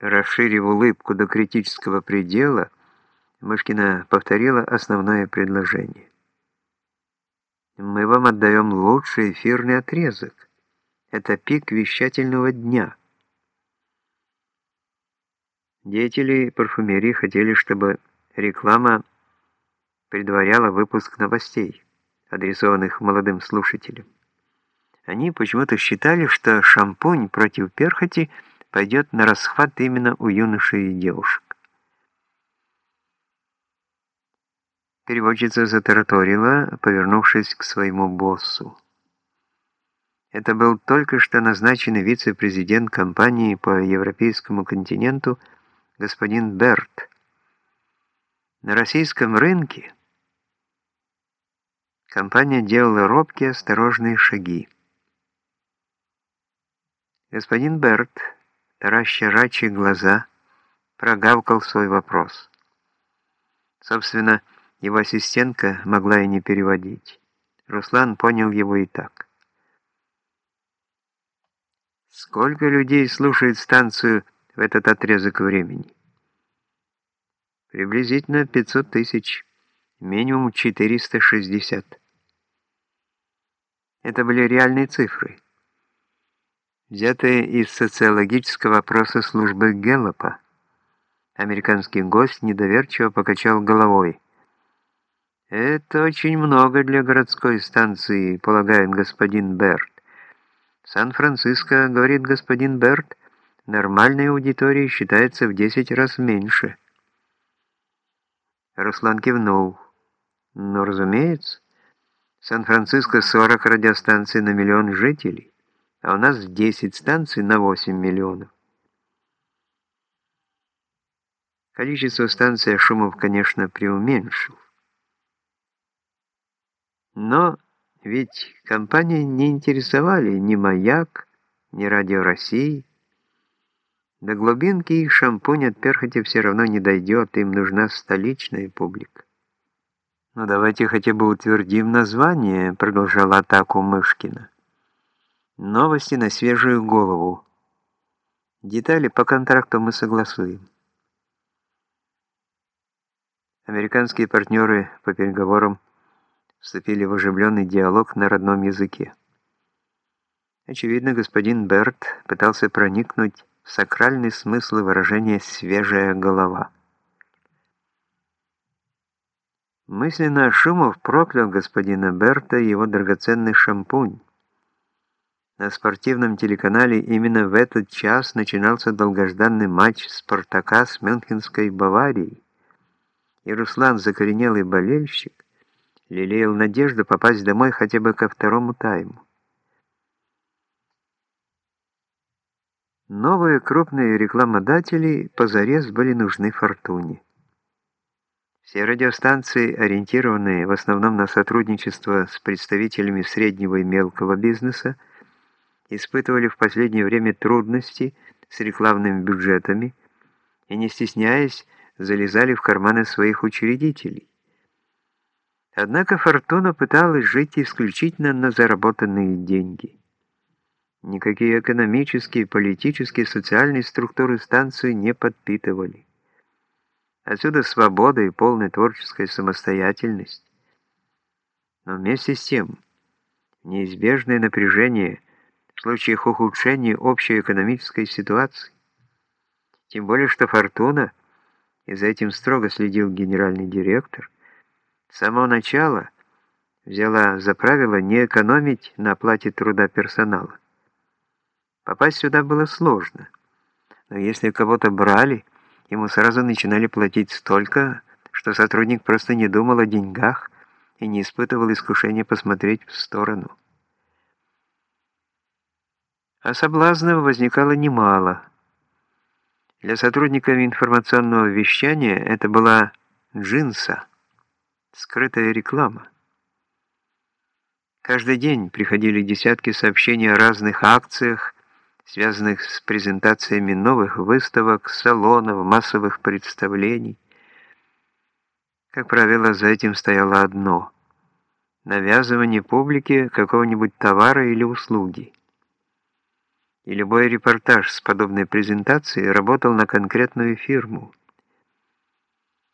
Расширив улыбку до критического предела, Мышкина повторила основное предложение. «Мы вам отдаем лучший эфирный отрезок. Это пик вещательного дня». Деятели парфюмерии хотели, чтобы реклама предваряла выпуск новостей, адресованных молодым слушателям. Они почему-то считали, что шампунь против перхоти пойдет на расхват именно у юношей и девушек. Переводчица затараторила, повернувшись к своему боссу. Это был только что назначенный вице-президент компании по европейскому континенту господин Берт. На российском рынке компания делала робкие осторожные шаги. Господин Берт, тараща глаза, прогавкал свой вопрос. Собственно, его ассистентка могла и не переводить. Руслан понял его и так. Сколько людей слушает станцию в этот отрезок времени? Приблизительно 500 тысяч, минимум 460. Это были реальные цифры, взятые из социологического опроса службы Геллопа. Американский гость недоверчиво покачал головой. «Это очень много для городской станции», — полагает господин Берт. «Сан-Франциско, — говорит господин Берт, — нормальной аудитории считается в 10 раз меньше». Руслан кивнул. «Ну, разумеется, Сан-Франциско 40 радиостанций на миллион жителей, а у нас 10 станций на 8 миллионов. Количество станций Шумов, конечно, преуменьшил. Но ведь компании не интересовали ни «Маяк», ни «Радио России». До глубинки их шампунь от перхоти все равно не дойдет, им нужна столичная публика. «Ну давайте хотя бы утвердим название», — продолжала атаку Мышкина. «Новости на свежую голову. Детали по контракту мы согласуем». Американские партнеры по переговорам вступили в оживленный диалог на родном языке. Очевидно, господин Берт пытался проникнуть в сакральный смысл выражения «свежая голова». Мысленно Шумов проклял господина Берта его драгоценный шампунь. На спортивном телеканале именно в этот час начинался долгожданный матч «Спартака» с Мюнхенской Баварией, и Руслан, закоренелый болельщик, лелеял надежду попасть домой хотя бы ко второму тайму. Новые крупные рекламодатели позарез были нужны «Фортуне». Все радиостанции, ориентированные в основном на сотрудничество с представителями среднего и мелкого бизнеса, испытывали в последнее время трудности с рекламными бюджетами и, не стесняясь, залезали в карманы своих учредителей. Однако Фортуна пыталась жить исключительно на заработанные деньги. Никакие экономические, политические, социальные структуры станции не подпитывали. Отсюда свобода и полная творческая самостоятельность. Но вместе с тем, неизбежное напряжение в случаях ухудшения общей экономической ситуации. Тем более, что «Фортуна», и за этим строго следил генеральный директор, с самого начала взяла за правило не экономить на оплате труда персонала. Попасть сюда было сложно, но если кого-то брали, ему сразу начинали платить столько, что сотрудник просто не думал о деньгах и не испытывал искушения посмотреть в сторону. А соблазнов возникало немало. Для сотрудников информационного вещания это была джинса – скрытая реклама. Каждый день приходили десятки сообщений о разных акциях, связанных с презентациями новых выставок, салонов, массовых представлений. Как правило, за этим стояло одно – навязывание публике какого-нибудь товара или услуги. И любой репортаж с подобной презентацией работал на конкретную фирму –